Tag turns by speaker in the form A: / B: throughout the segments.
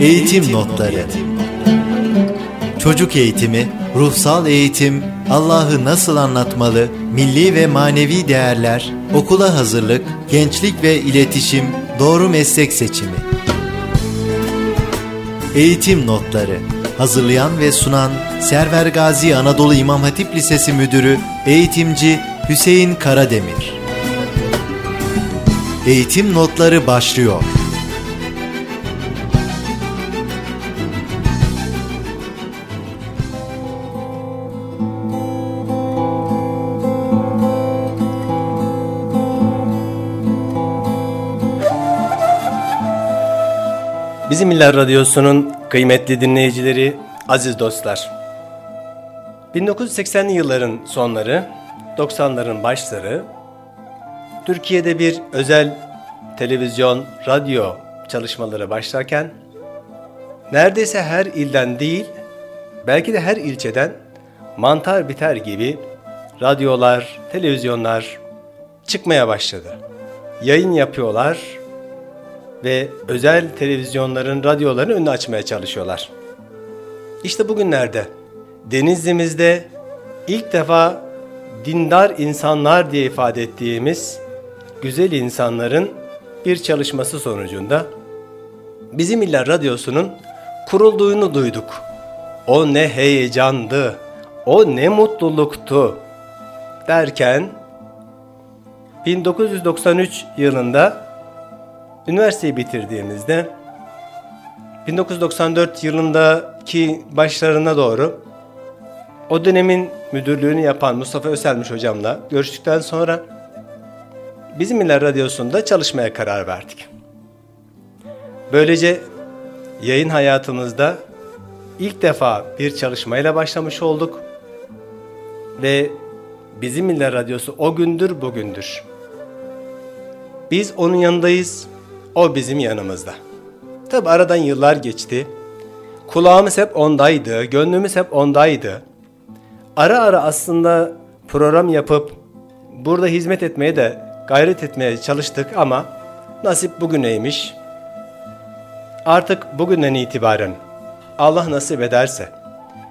A: Eğitim Notları Çocuk eğitimi, ruhsal eğitim, Allah'ı nasıl anlatmalı, milli ve manevi değerler, okula hazırlık, gençlik ve iletişim, doğru meslek seçimi. Eğitim Notları Hazırlayan ve sunan Server Gazi Anadolu İmam Hatip Lisesi Müdürü, Eğitimci Hüseyin Karademir. Eğitim Notları başlıyor.
B: Bizim İller Radyosu'nun kıymetli dinleyicileri, aziz dostlar. 1980'li yılların sonları, 90'ların başları, Türkiye'de bir özel televizyon, radyo çalışmaları başlarken, neredeyse her ilden değil, belki de her ilçeden mantar biter gibi radyolar, televizyonlar çıkmaya başladı. Yayın yapıyorlar, ve özel televizyonların, radyoların önünü açmaya çalışıyorlar. İşte bugünlerde Denizli'mizde ilk defa dindar insanlar diye ifade ettiğimiz güzel insanların bir çalışması sonucunda Bizim İller Radyosu'nun kurulduğunu duyduk. O ne heyecandı, o ne mutluluktu derken 1993 yılında üniversiteyi bitirdiğimizde 1994 yılındaki başlarına doğru o dönemin müdürlüğünü yapan Mustafa Öselmiş hocamla görüştükten sonra Bizim İller Radyosu'nda çalışmaya karar verdik. Böylece yayın hayatımızda ilk defa bir çalışmayla başlamış olduk ve Bizim İller Radyosu o gündür bugündür. Biz onun yanındayız, o bizim yanımızda. Tabi aradan yıllar geçti. Kulağımız hep ondaydı, gönlümüz hep ondaydı. Ara ara aslında program yapıp burada hizmet etmeye de gayret etmeye çalıştık ama nasip bugüneymiş. Artık bugünden itibaren Allah nasip ederse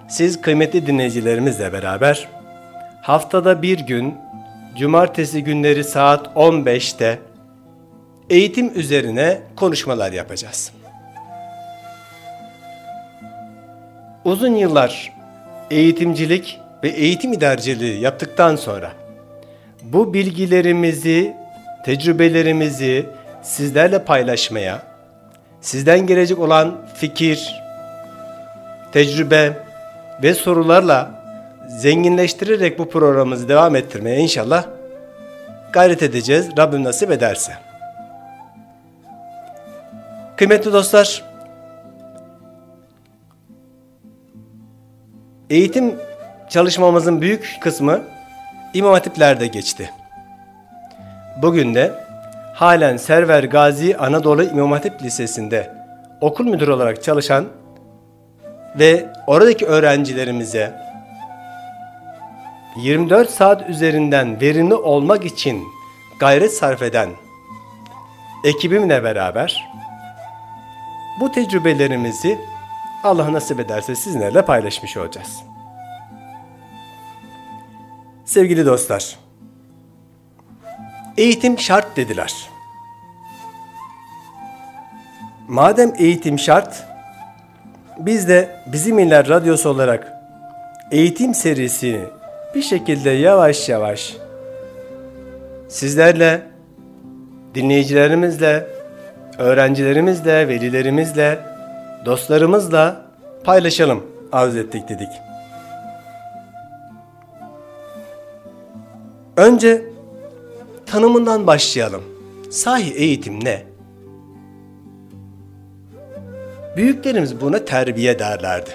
B: siz kıymetli dinleyicilerimizle beraber haftada bir gün cumartesi günleri saat 15'te eğitim üzerine konuşmalar yapacağız. Uzun yıllar eğitimcilik ve eğitim idareciliği yaptıktan sonra bu bilgilerimizi, tecrübelerimizi sizlerle paylaşmaya, sizden gelecek olan fikir, tecrübe ve sorularla zenginleştirerek bu programımızı devam ettirmeye inşallah gayret edeceğiz. Rabbim nasip ederse. Kıymetli dostlar, eğitim çalışmamızın büyük kısmı İmam Hatipler'de geçti. Bugün de halen Server Gazi Anadolu İmam Hatip Lisesi'nde okul müdürü olarak çalışan ve oradaki öğrencilerimize 24 saat üzerinden verimli olmak için gayret sarf eden ekibimle beraber bu tecrübelerimizi Allah nasip ederse sizinle paylaşmış olacağız. Sevgili dostlar, eğitim şart dediler. Madem eğitim şart, biz de Bizim İller Radyosu olarak eğitim serisini bir şekilde yavaş yavaş sizlerle, dinleyicilerimizle öğrencilerimizle, velilerimizle, dostlarımızla paylaşalım arz ettik dedik. Önce tanımından başlayalım. Sahi eğitim ne? Büyüklerimiz buna terbiye derlerdi.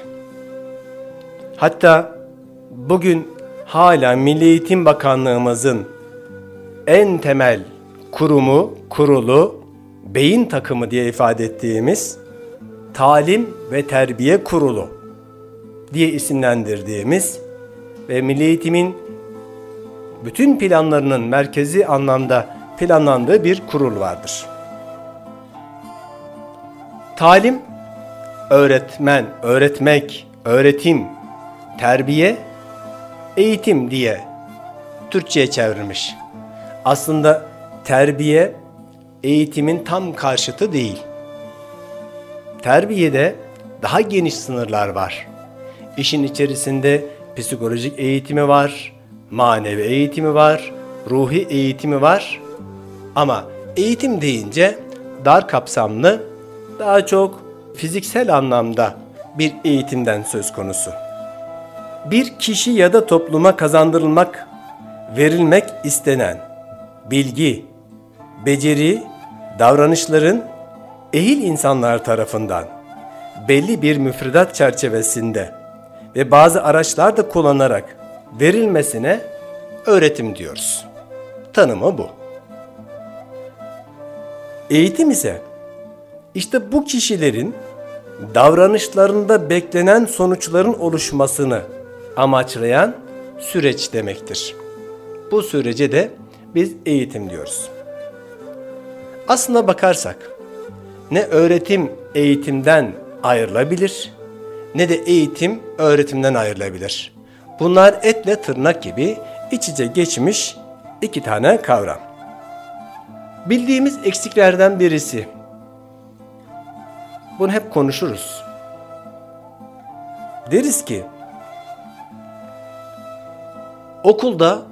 B: Hatta bugün hala Milli Eğitim Bakanlığımızın en temel kurumu, kurulu beyin takımı diye ifade ettiğimiz Talim ve Terbiye Kurulu diye isimlendirdiğimiz ve Milli Eğitim'in bütün planlarının merkezi anlamda planlandığı bir kurul vardır. Talim öğretmen, öğretmek, öğretim, terbiye, eğitim diye Türkçe'ye çevrilmiş. Aslında terbiye eğitimin tam karşıtı değil. Terbiyede daha geniş sınırlar var. İşin içerisinde psikolojik eğitimi var, manevi eğitimi var, ruhi eğitimi var. Ama eğitim deyince dar kapsamlı, daha çok fiziksel anlamda bir eğitimden söz konusu. Bir kişi ya da topluma kazandırılmak, verilmek istenen bilgi, beceri, davranışların ehil insanlar tarafından belli bir müfredat çerçevesinde ve bazı araçlar da kullanarak verilmesine öğretim diyoruz. Tanımı bu. Eğitim ise işte bu kişilerin davranışlarında beklenen sonuçların oluşmasını amaçlayan süreç demektir. Bu sürece de biz eğitim diyoruz. Aslına bakarsak ne öğretim eğitimden ayrılabilir ne de eğitim öğretimden ayrılabilir. Bunlar etle tırnak gibi iç içe geçmiş iki tane kavram. Bildiğimiz eksiklerden birisi. Bunu hep konuşuruz. Deriz ki okulda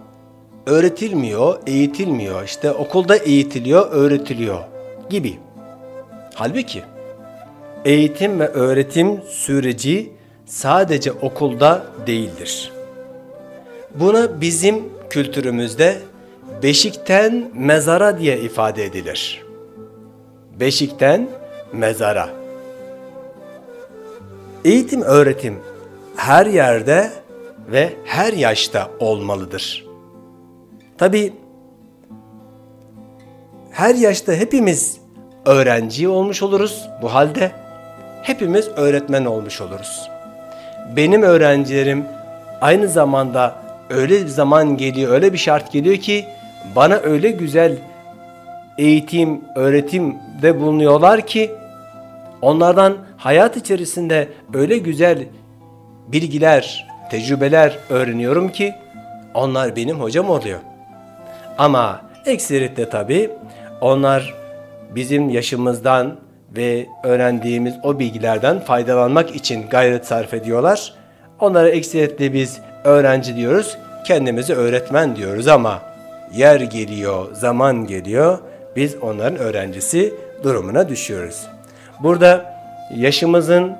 B: öğretilmiyor, eğitilmiyor. İşte okulda eğitiliyor, öğretiliyor gibi. Halbuki eğitim ve öğretim süreci sadece okulda değildir. Buna bizim kültürümüzde beşikten mezara diye ifade edilir. Beşikten mezara. Eğitim öğretim her yerde ve her yaşta olmalıdır. Tabi her yaşta hepimiz öğrenci olmuş oluruz. Bu halde hepimiz öğretmen olmuş oluruz. Benim öğrencilerim aynı zamanda öyle bir zaman geliyor, öyle bir şart geliyor ki bana öyle güzel eğitim, öğretimde bulunuyorlar ki onlardan hayat içerisinde öyle güzel bilgiler, tecrübeler öğreniyorum ki onlar benim hocam oluyor. Ama ekseriyette tabii onlar bizim yaşımızdan ve öğrendiğimiz o bilgilerden faydalanmak için gayret sarf ediyorlar. Onlara ekseriyetle biz öğrenci diyoruz, kendimizi öğretmen diyoruz ama yer geliyor, zaman geliyor, biz onların öğrencisi durumuna düşüyoruz. Burada yaşımızın,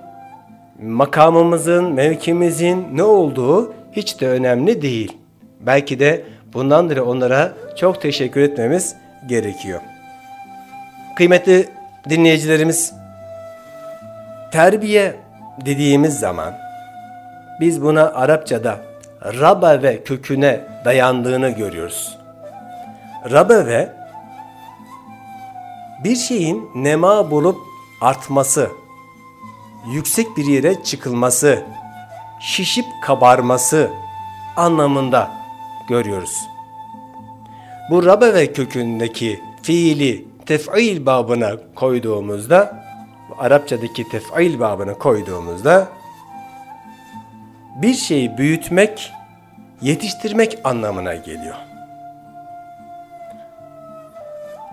B: makamımızın, mevkimizin ne olduğu hiç de önemli değil. Belki de bundan dolayı onlara çok teşekkür etmemiz gerekiyor. Kıymetli dinleyicilerimiz, terbiye dediğimiz zaman biz buna Arapçada raba ve köküne dayandığını görüyoruz. Raba ve bir şeyin nema bulup artması, yüksek bir yere çıkılması, şişip kabarması anlamında görüyoruz. Bu raba ve kökündeki fiili tef'il babına koyduğumuzda Arapçadaki tef'il babına koyduğumuzda bir şeyi büyütmek, yetiştirmek anlamına geliyor.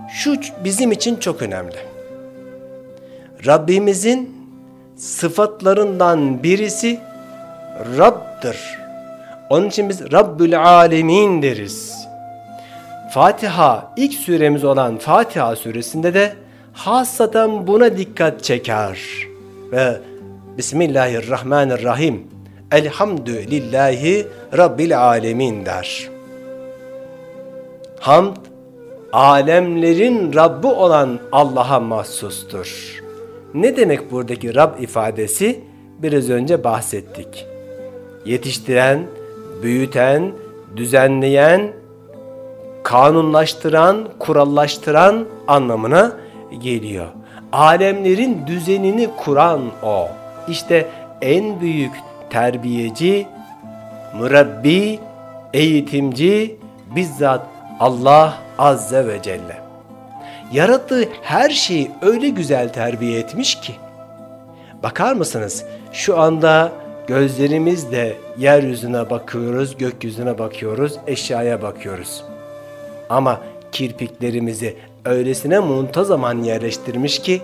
B: Şu bizim için çok önemli. Rabbimizin sıfatlarından birisi Rab'dır. Onun için biz Rabbül Alemin deriz. Fatiha ilk suremiz olan Fatiha suresinde de hasaten buna dikkat çeker. Ve Bismillahirrahmanirrahim. Elhamdülillahi Rabbil alemin der. Hamd, alemlerin Rabbi olan Allah'a mahsustur. Ne demek buradaki Rab ifadesi? Biraz önce bahsettik. Yetiştiren, büyüten, düzenleyen, kanunlaştıran, kurallaştıran anlamına geliyor. Alemlerin düzenini kuran o. İşte en büyük terbiyeci, mürabbi, eğitimci bizzat Allah Azze ve Celle. Yarattığı her şeyi öyle güzel terbiye etmiş ki Bakar mısınız? Şu anda gözlerimizle yeryüzüne bakıyoruz, gökyüzüne bakıyoruz, eşyaya bakıyoruz. Ama kirpiklerimizi öylesine muntazaman yerleştirmiş ki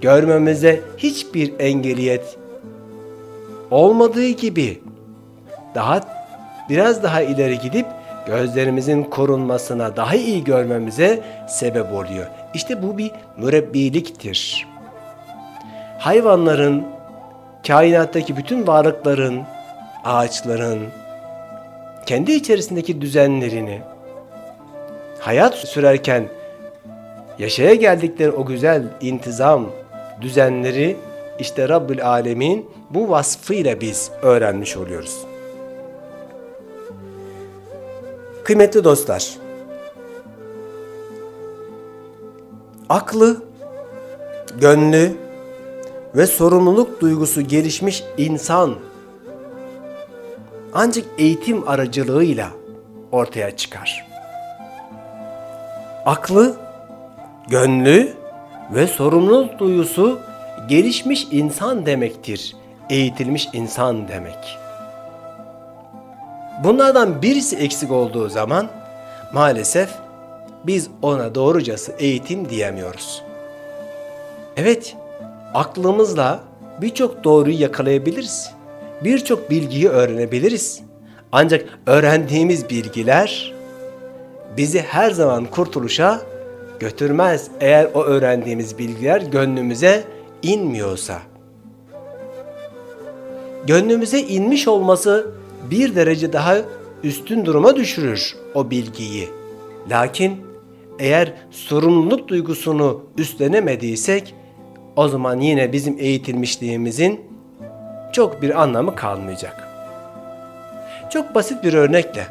B: görmemize hiçbir engeliyet olmadığı gibi daha biraz daha ileri gidip gözlerimizin korunmasına, daha iyi görmemize sebep oluyor. İşte bu bir mürebbiliktir. Hayvanların, kainattaki bütün varlıkların, ağaçların, kendi içerisindeki düzenlerini, hayat sürerken yaşaya geldikleri o güzel intizam, düzenleri işte Rabbül Alemin bu vasfıyla biz öğrenmiş oluyoruz. Kıymetli dostlar, aklı, gönlü ve sorumluluk duygusu gelişmiş insan ancak eğitim aracılığıyla ortaya çıkar. Aklı, gönlü ve sorumluluk duygusu gelişmiş insan demektir. Eğitilmiş insan demek. Bunlardan birisi eksik olduğu zaman maalesef biz ona doğrucası eğitim diyemiyoruz. Evet, aklımızla birçok doğruyu yakalayabiliriz. Birçok bilgiyi öğrenebiliriz. Ancak öğrendiğimiz bilgiler bizi her zaman kurtuluşa götürmez eğer o öğrendiğimiz bilgiler gönlümüze inmiyorsa. Gönlümüze inmiş olması bir derece daha üstün duruma düşürür o bilgiyi. Lakin eğer sorumluluk duygusunu üstlenemediysek o zaman yine bizim eğitilmişliğimizin çok bir anlamı kalmayacak. Çok basit bir örnekle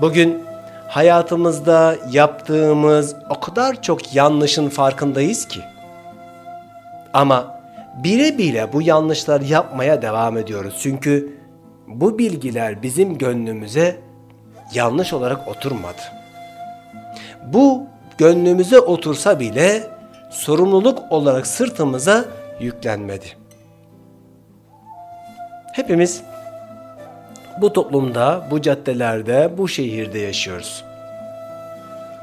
B: bugün hayatımızda yaptığımız o kadar çok yanlışın farkındayız ki ama bile bile bu yanlışları yapmaya devam ediyoruz. Çünkü bu bilgiler bizim gönlümüze yanlış olarak oturmadı. Bu gönlümüze otursa bile sorumluluk olarak sırtımıza yüklenmedi. Hepimiz bu toplumda, bu caddelerde, bu şehirde yaşıyoruz.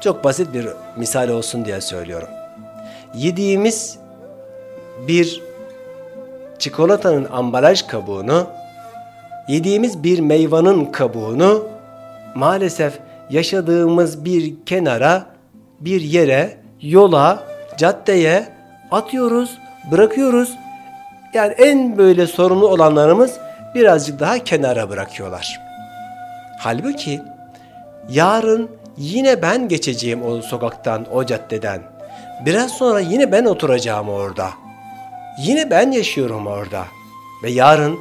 B: Çok basit bir misal olsun diye söylüyorum. Yediğimiz bir çikolatanın ambalaj kabuğunu, yediğimiz bir meyvanın kabuğunu maalesef yaşadığımız bir kenara, bir yere, yola, caddeye atıyoruz, bırakıyoruz. Yani en böyle sorumlu olanlarımız birazcık daha kenara bırakıyorlar. Halbuki yarın yine ben geçeceğim o sokaktan, o caddeden. Biraz sonra yine ben oturacağım orada. Yine ben yaşıyorum orada. Ve yarın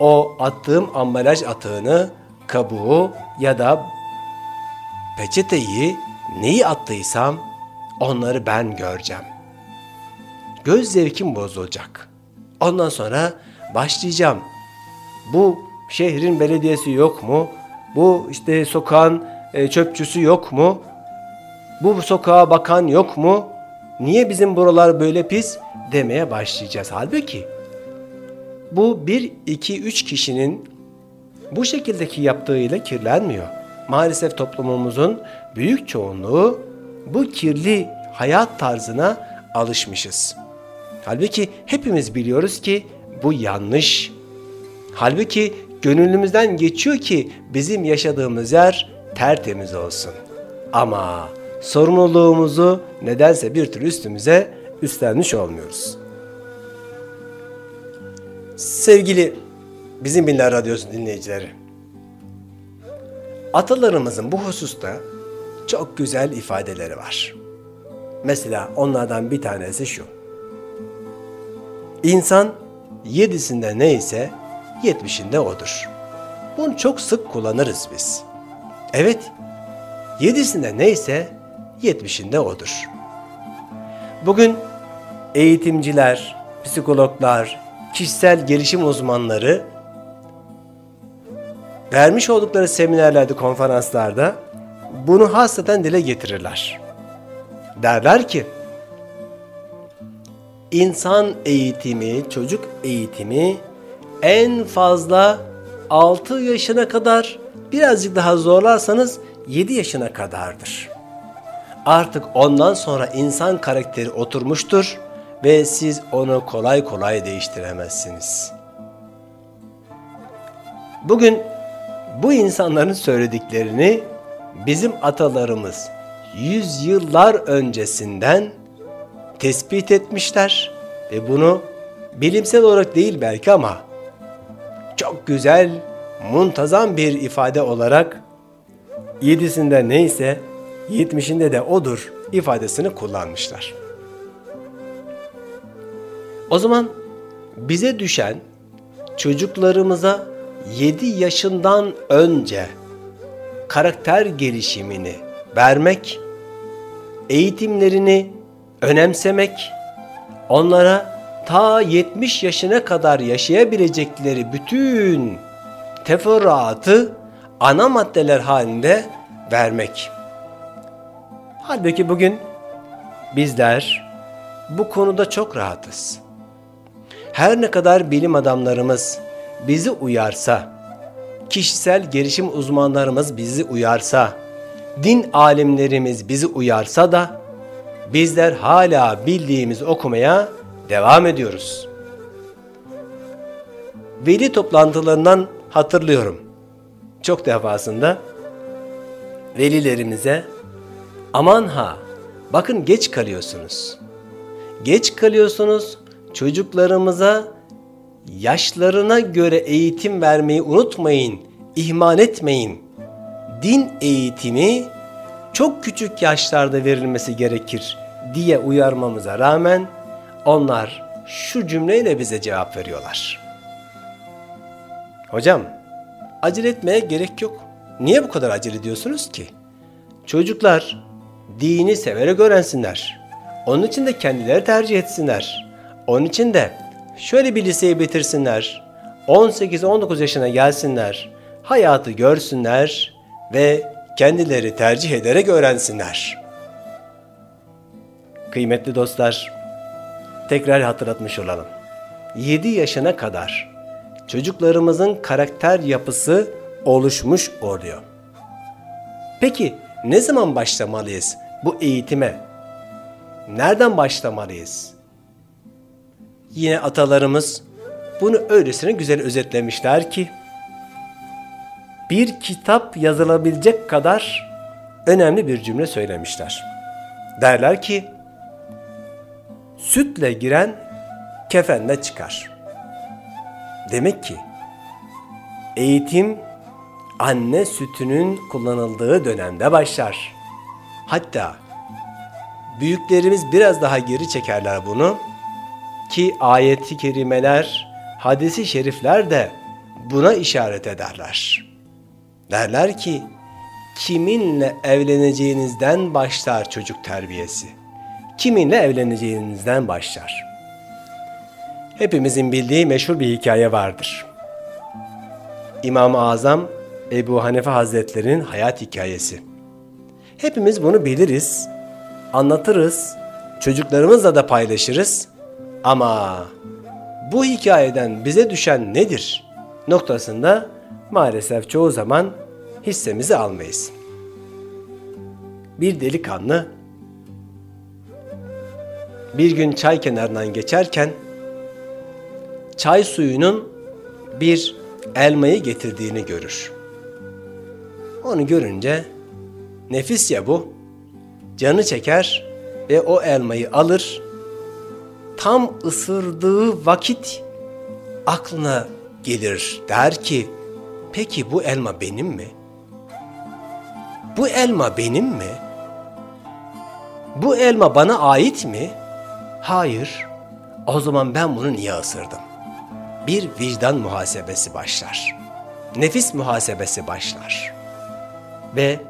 B: o attığım ambalaj atığını, kabuğu ya da peçeteyi neyi attıysam onları ben göreceğim. Göz zevkim bozulacak. Ondan sonra başlayacağım. Bu şehrin belediyesi yok mu? Bu işte sokağın e, çöpçüsü yok mu? Bu sokağa bakan yok mu? Niye bizim buralar böyle pis demeye başlayacağız. Halbuki bu bir, iki, üç kişinin bu şekildeki yaptığıyla kirlenmiyor. Maalesef toplumumuzun büyük çoğunluğu bu kirli hayat tarzına alışmışız. Halbuki hepimiz biliyoruz ki bu yanlış. Halbuki gönlümüzden geçiyor ki bizim yaşadığımız yer tertemiz olsun. Ama sorumluluğumuzu nedense bir tür üstümüze üstlenmiş olmuyoruz. Sevgili bizim Binler Radyosu dinleyicileri, atalarımızın bu hususta çok güzel ifadeleri var. Mesela onlardan bir tanesi şu. İnsan yedisinde neyse yetmişinde odur. Bunu çok sık kullanırız biz. Evet, yedisinde neyse yetmişinde odur. Bugün eğitimciler, psikologlar, kişisel gelişim uzmanları vermiş oldukları seminerlerde, konferanslarda bunu hasreten dile getirirler. Derler ki, insan eğitimi, çocuk eğitimi en fazla 6 yaşına kadar birazcık daha zorlarsanız 7 yaşına kadardır. Artık ondan sonra insan karakteri oturmuştur ve siz onu kolay kolay değiştiremezsiniz. Bugün bu insanların söylediklerini bizim atalarımız yüzyıllar öncesinden tespit etmişler ve bunu bilimsel olarak değil belki ama çok güzel, muntazam bir ifade olarak yedisinde neyse yetmişinde de odur ifadesini kullanmışlar. O zaman bize düşen çocuklarımıza 7 yaşından önce karakter gelişimini vermek, eğitimlerini önemsemek, onlara ta 70 yaşına kadar yaşayabilecekleri bütün teferruatı ana maddeler halinde vermek. Halbuki bugün bizler bu konuda çok rahatız. Her ne kadar bilim adamlarımız bizi uyarsa, kişisel gelişim uzmanlarımız bizi uyarsa, din alimlerimiz bizi uyarsa da bizler hala bildiğimiz okumaya devam ediyoruz. Veli toplantılarından hatırlıyorum. Çok defasında velilerimize aman ha bakın geç kalıyorsunuz. Geç kalıyorsunuz çocuklarımıza yaşlarına göre eğitim vermeyi unutmayın, ihmal etmeyin. Din eğitimi çok küçük yaşlarda verilmesi gerekir diye uyarmamıza rağmen onlar şu cümleyle bize cevap veriyorlar. Hocam, acele etmeye gerek yok. Niye bu kadar acele ediyorsunuz ki? Çocuklar dini severek öğrensinler. Onun için de kendileri tercih etsinler. Onun için de şöyle bir liseyi bitirsinler. 18-19 yaşına gelsinler. Hayatı görsünler ve kendileri tercih ederek öğrensinler. Kıymetli dostlar, tekrar hatırlatmış olalım. 7 yaşına kadar çocuklarımızın karakter yapısı oluşmuş oluyor. Peki ne zaman başlamalıyız bu eğitime? Nereden başlamalıyız? Yine atalarımız bunu öylesine güzel özetlemişler ki bir kitap yazılabilecek kadar önemli bir cümle söylemişler. Derler ki sütle giren kefenle çıkar. Demek ki eğitim anne sütünün kullanıldığı dönemde başlar. Hatta büyüklerimiz biraz daha geri çekerler bunu ki ayeti kerimeler, hadisi şerifler de buna işaret ederler. Derler ki kiminle evleneceğinizden başlar çocuk terbiyesi. Kiminle evleneceğinizden başlar. Hepimizin bildiği meşhur bir hikaye vardır. İmam-ı Azam Ebu Hanife Hazretleri'nin hayat hikayesi. Hepimiz bunu biliriz, anlatırız, çocuklarımızla da paylaşırız. Ama bu hikayeden bize düşen nedir noktasında maalesef çoğu zaman hissemizi almayız. Bir delikanlı bir gün çay kenarından geçerken çay suyunun bir elmayı getirdiğini görür. Onu görünce nefis ya bu. Canı çeker ve o elmayı alır. Tam ısırdığı vakit aklına gelir der ki peki bu elma benim mi? Bu elma benim mi? Bu elma bana ait mi? Hayır. O zaman ben bunu niye ısırdım? Bir vicdan muhasebesi başlar. Nefis muhasebesi başlar. Ve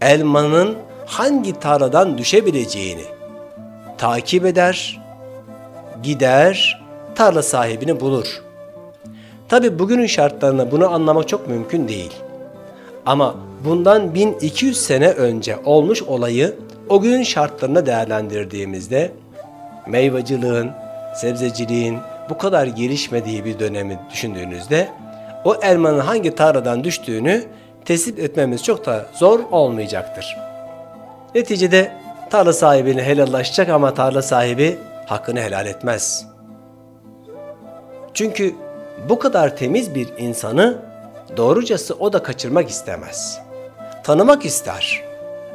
B: elmanın hangi tarladan düşebileceğini takip eder, gider, tarla sahibini bulur. Tabi bugünün şartlarında bunu anlamak çok mümkün değil. Ama bundan 1200 sene önce olmuş olayı o günün şartlarına değerlendirdiğimizde meyvacılığın, sebzeciliğin bu kadar gelişmediği bir dönemi düşündüğünüzde o elmanın hangi tarladan düştüğünü tespit etmemiz çok da zor olmayacaktır. Neticede tarla sahibini helallaşacak ama tarla sahibi hakkını helal etmez. Çünkü bu kadar temiz bir insanı doğrucası o da kaçırmak istemez. Tanımak ister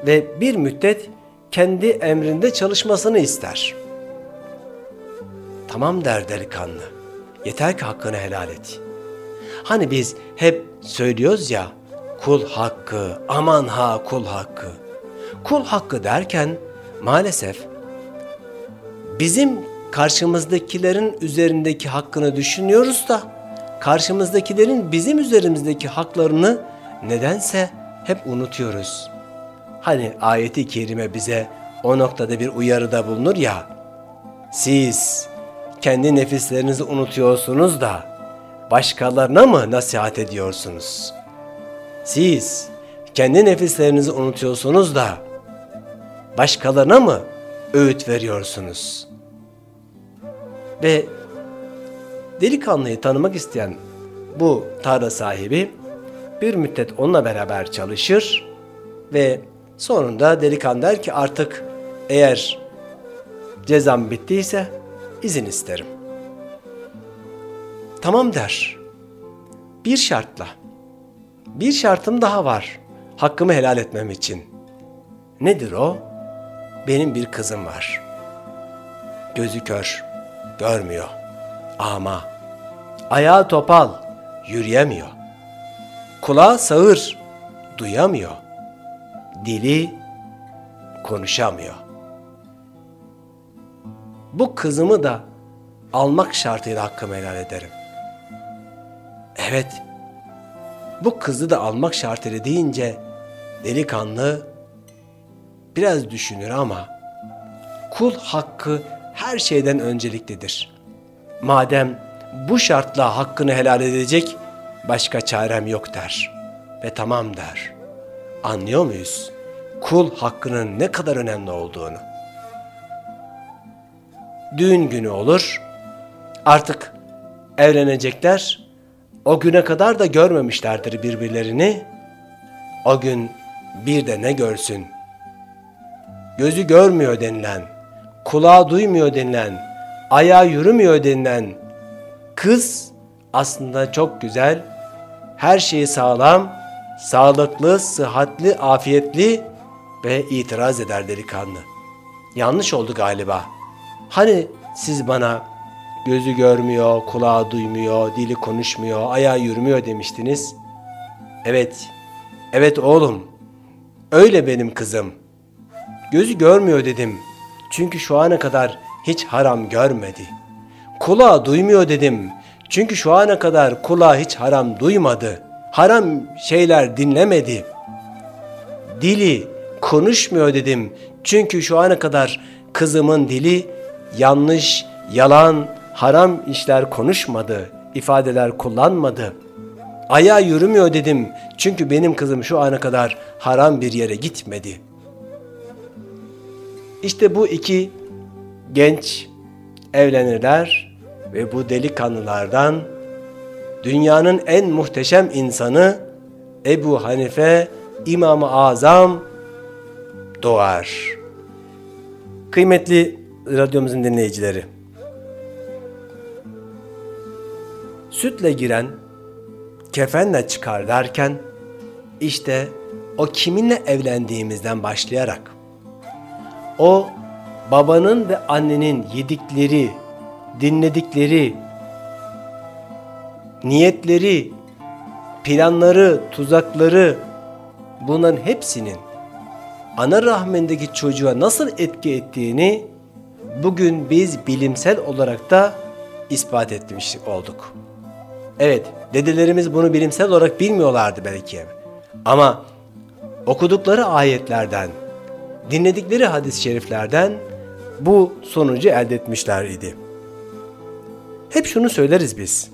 B: ve bir müddet kendi emrinde çalışmasını ister. Tamam der delikanlı. Yeter ki hakkını helal et. Hani biz hep söylüyoruz ya kul hakkı, aman ha kul hakkı. Kul hakkı derken maalesef bizim karşımızdakilerin üzerindeki hakkını düşünüyoruz da karşımızdakilerin bizim üzerimizdeki haklarını nedense hep unutuyoruz. Hani ayeti kerime bize o noktada bir uyarıda bulunur ya. Siz kendi nefislerinizi unutuyorsunuz da başkalarına mı nasihat ediyorsunuz? Siz kendi nefislerinizi unutuyorsunuz da başkalarına mı öğüt veriyorsunuz? Ve delikanlıyı tanımak isteyen bu tarla sahibi bir müddet onunla beraber çalışır ve sonunda delikanlı der ki artık eğer cezam bittiyse izin isterim. Tamam der. Bir şartla. Bir şartım daha var. Hakkımı helal etmem için. Nedir o? Benim bir kızım var. Gözü kör, görmüyor. Ama ayağı topal, yürüyemiyor. Kulağı sağır, duyamıyor. Dili konuşamıyor. Bu kızımı da almak şartıyla hakkımı helal ederim. Evet, bu kızı da almak şartıyla deyince delikanlı biraz düşünür ama kul hakkı her şeyden önceliklidir. Madem bu şartla hakkını helal edecek başka çarem yok der ve tamam der. Anlıyor muyuz? Kul hakkının ne kadar önemli olduğunu. Düğün günü olur. Artık evlenecekler. O güne kadar da görmemişlerdir birbirlerini. O gün bir de ne görsün? Gözü görmüyor denilen, kulağı duymuyor denilen, ayağı yürümüyor denilen kız aslında çok güzel, her şeyi sağlam, sağlıklı, sıhhatli, afiyetli ve itiraz eder delikanlı. Yanlış oldu galiba. Hani siz bana gözü görmüyor, kulağı duymuyor, dili konuşmuyor, ayağı yürümüyor demiştiniz. Evet, evet oğlum, öyle benim kızım. Gözü görmüyor dedim. Çünkü şu ana kadar hiç haram görmedi. Kulağı duymuyor dedim. Çünkü şu ana kadar kulağı hiç haram duymadı. Haram şeyler dinlemedi. Dili konuşmuyor dedim. Çünkü şu ana kadar kızımın dili yanlış, yalan, haram işler konuşmadı, ifadeler kullanmadı. Ayağı yürümüyor dedim. Çünkü benim kızım şu ana kadar haram bir yere gitmedi. İşte bu iki genç evlenirler ve bu delikanlılardan dünyanın en muhteşem insanı Ebu Hanife İmam-ı Azam doğar. Kıymetli radyomuzun dinleyicileri. Sütle giren kefenle çıkar derken işte o kiminle evlendiğimizden başlayarak o babanın ve annenin yedikleri, dinledikleri, niyetleri, planları, tuzakları bunların hepsinin ana rahmindeki çocuğa nasıl etki ettiğini bugün biz bilimsel olarak da ispat etmiş olduk. Evet, dedelerimiz bunu bilimsel olarak bilmiyorlardı belki. Ama okudukları ayetlerden, dinledikleri hadis-i şeriflerden bu sonucu elde etmişler idi. Hep şunu söyleriz biz.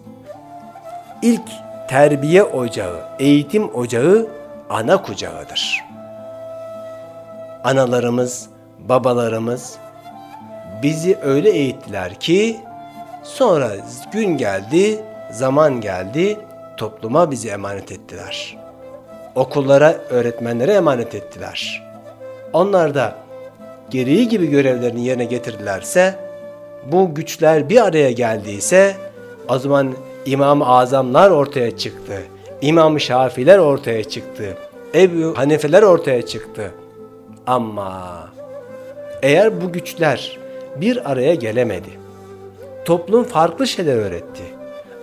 B: İlk terbiye ocağı, eğitim ocağı ana kucağıdır. Analarımız, babalarımız bizi öyle eğittiler ki sonra gün geldi, zaman geldi, topluma bizi emanet ettiler. Okullara, öğretmenlere emanet ettiler. Onlar da gereği gibi görevlerini yerine getirdilerse, bu güçler bir araya geldiyse, o zaman İmam-ı Azamlar ortaya çıktı. İmam-ı Şafiler ortaya çıktı. Ebu Hanefeler ortaya çıktı. Ama eğer bu güçler bir araya gelemedi, toplum farklı şeyler öğretti,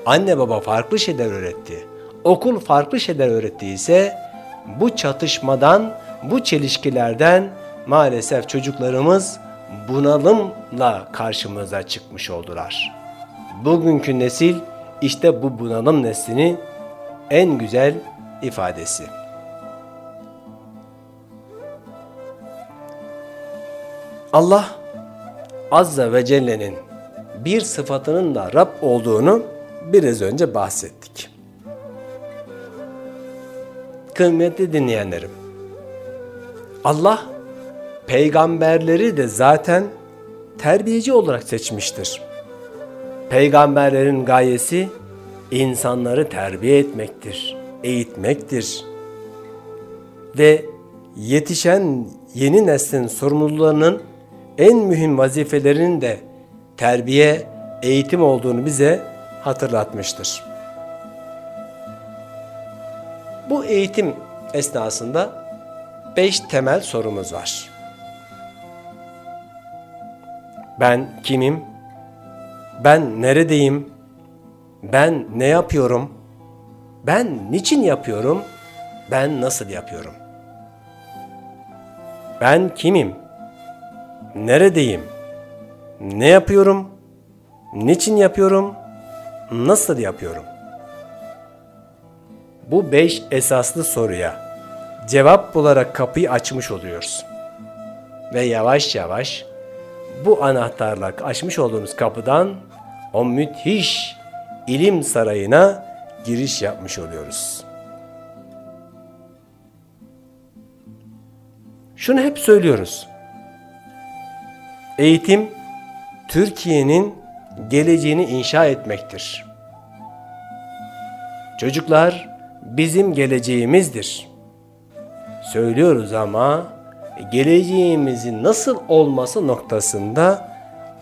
B: anne baba farklı şeyler öğretti, okul farklı şeyler öğrettiyse bu çatışmadan, bu çelişkilerden maalesef çocuklarımız bunalımla karşımıza çıkmış oldular. Bugünkü nesil işte bu bunalım neslinin en güzel ifadesi. Allah Azza ve Celle'nin bir sıfatının da Rab olduğunu biraz önce bahsettik. Kıymetli dinleyenlerim, Allah peygamberleri de zaten terbiyeci olarak seçmiştir. Peygamberlerin gayesi insanları terbiye etmektir, eğitmektir. Ve yetişen yeni neslin sorumluluğunun en mühim vazifelerinin de terbiye, eğitim olduğunu bize hatırlatmıştır. Bu eğitim esnasında beş temel sorumuz var. Ben kimim? Ben neredeyim? Ben ne yapıyorum? Ben niçin yapıyorum? Ben nasıl yapıyorum? Ben kimim? Neredeyim? Ne yapıyorum? Niçin yapıyorum? Nasıl yapıyorum? Bu beş esaslı soruya cevap bularak kapıyı açmış oluyoruz. Ve yavaş yavaş bu anahtarla açmış olduğumuz kapıdan o müthiş ilim sarayına giriş yapmış oluyoruz. Şunu hep söylüyoruz. Eğitim Türkiye'nin geleceğini inşa etmektir. Çocuklar bizim geleceğimizdir. Söylüyoruz ama geleceğimizin nasıl olması noktasında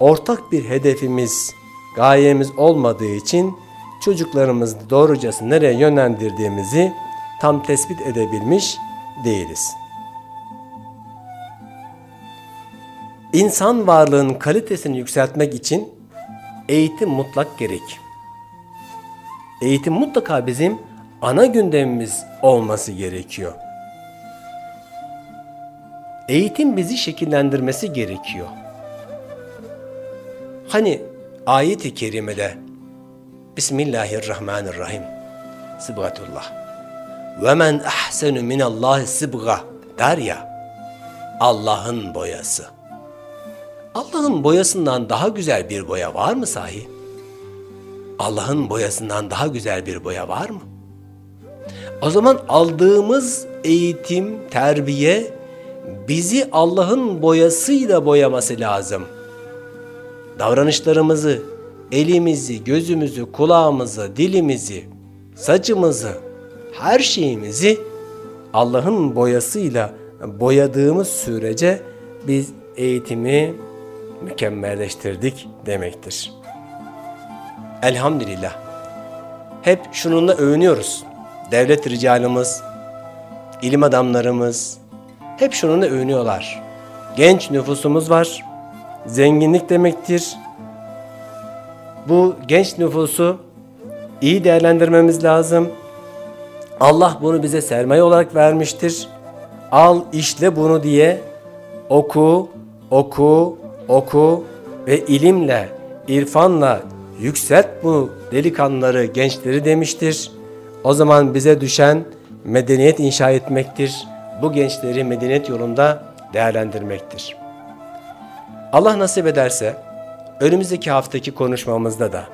B: ortak bir hedefimiz, gayemiz olmadığı için çocuklarımızı doğrucası nereye yönlendirdiğimizi tam tespit edebilmiş değiliz. İnsan varlığının kalitesini yükseltmek için eğitim mutlak gerek. Eğitim mutlaka bizim ana gündemimiz olması gerekiyor. Eğitim bizi şekillendirmesi gerekiyor. Hani ayet-i kerimede Bismillahirrahmanirrahim Sıbgatullah Ve men ahsenu minallahi sıbga der ya Allah'ın boyası. Allah'ın boyasından daha güzel bir boya var mı sahi? Allah'ın boyasından daha güzel bir boya var mı? O zaman aldığımız eğitim, terbiye bizi Allah'ın boyasıyla boyaması lazım. Davranışlarımızı, elimizi, gözümüzü, kulağımızı, dilimizi, saçımızı, her şeyimizi Allah'ın boyasıyla boyadığımız sürece biz eğitimi mükemmelleştirdik demektir. Elhamdülillah. Hep şununla övünüyoruz. Devlet ricalımız, ilim adamlarımız hep şununla övünüyorlar. Genç nüfusumuz var. Zenginlik demektir. Bu genç nüfusu iyi değerlendirmemiz lazım. Allah bunu bize sermaye olarak vermiştir. Al işle bunu diye oku, oku, oku ve ilimle, irfanla yükselt bu delikanlıları, gençleri demiştir. O zaman bize düşen medeniyet inşa etmektir. Bu gençleri medeniyet yolunda değerlendirmektir. Allah nasip ederse önümüzdeki haftaki konuşmamızda da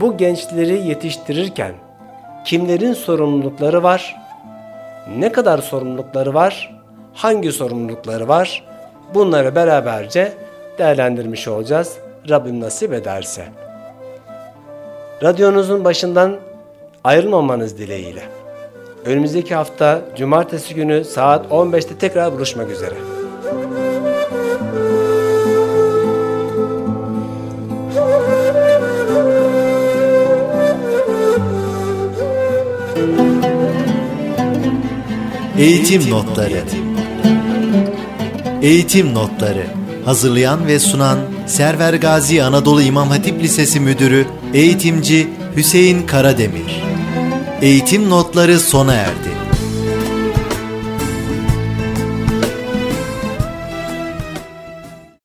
B: bu gençleri yetiştirirken kimlerin sorumlulukları var, ne kadar sorumlulukları var, hangi sorumlulukları var bunları beraberce değerlendirmiş olacağız. Rabbim nasip ederse. Radyonuzun başından ayrılmamanız dileğiyle. Önümüzdeki hafta cumartesi günü saat 15'te tekrar buluşmak üzere.
A: Eğitim Notları. Eğitim Notları. Hazırlayan ve sunan Server Gazi Anadolu İmam Hatip Lisesi Müdürü Eğitimci Hüseyin Karademir Eğitim Notları sona erdi.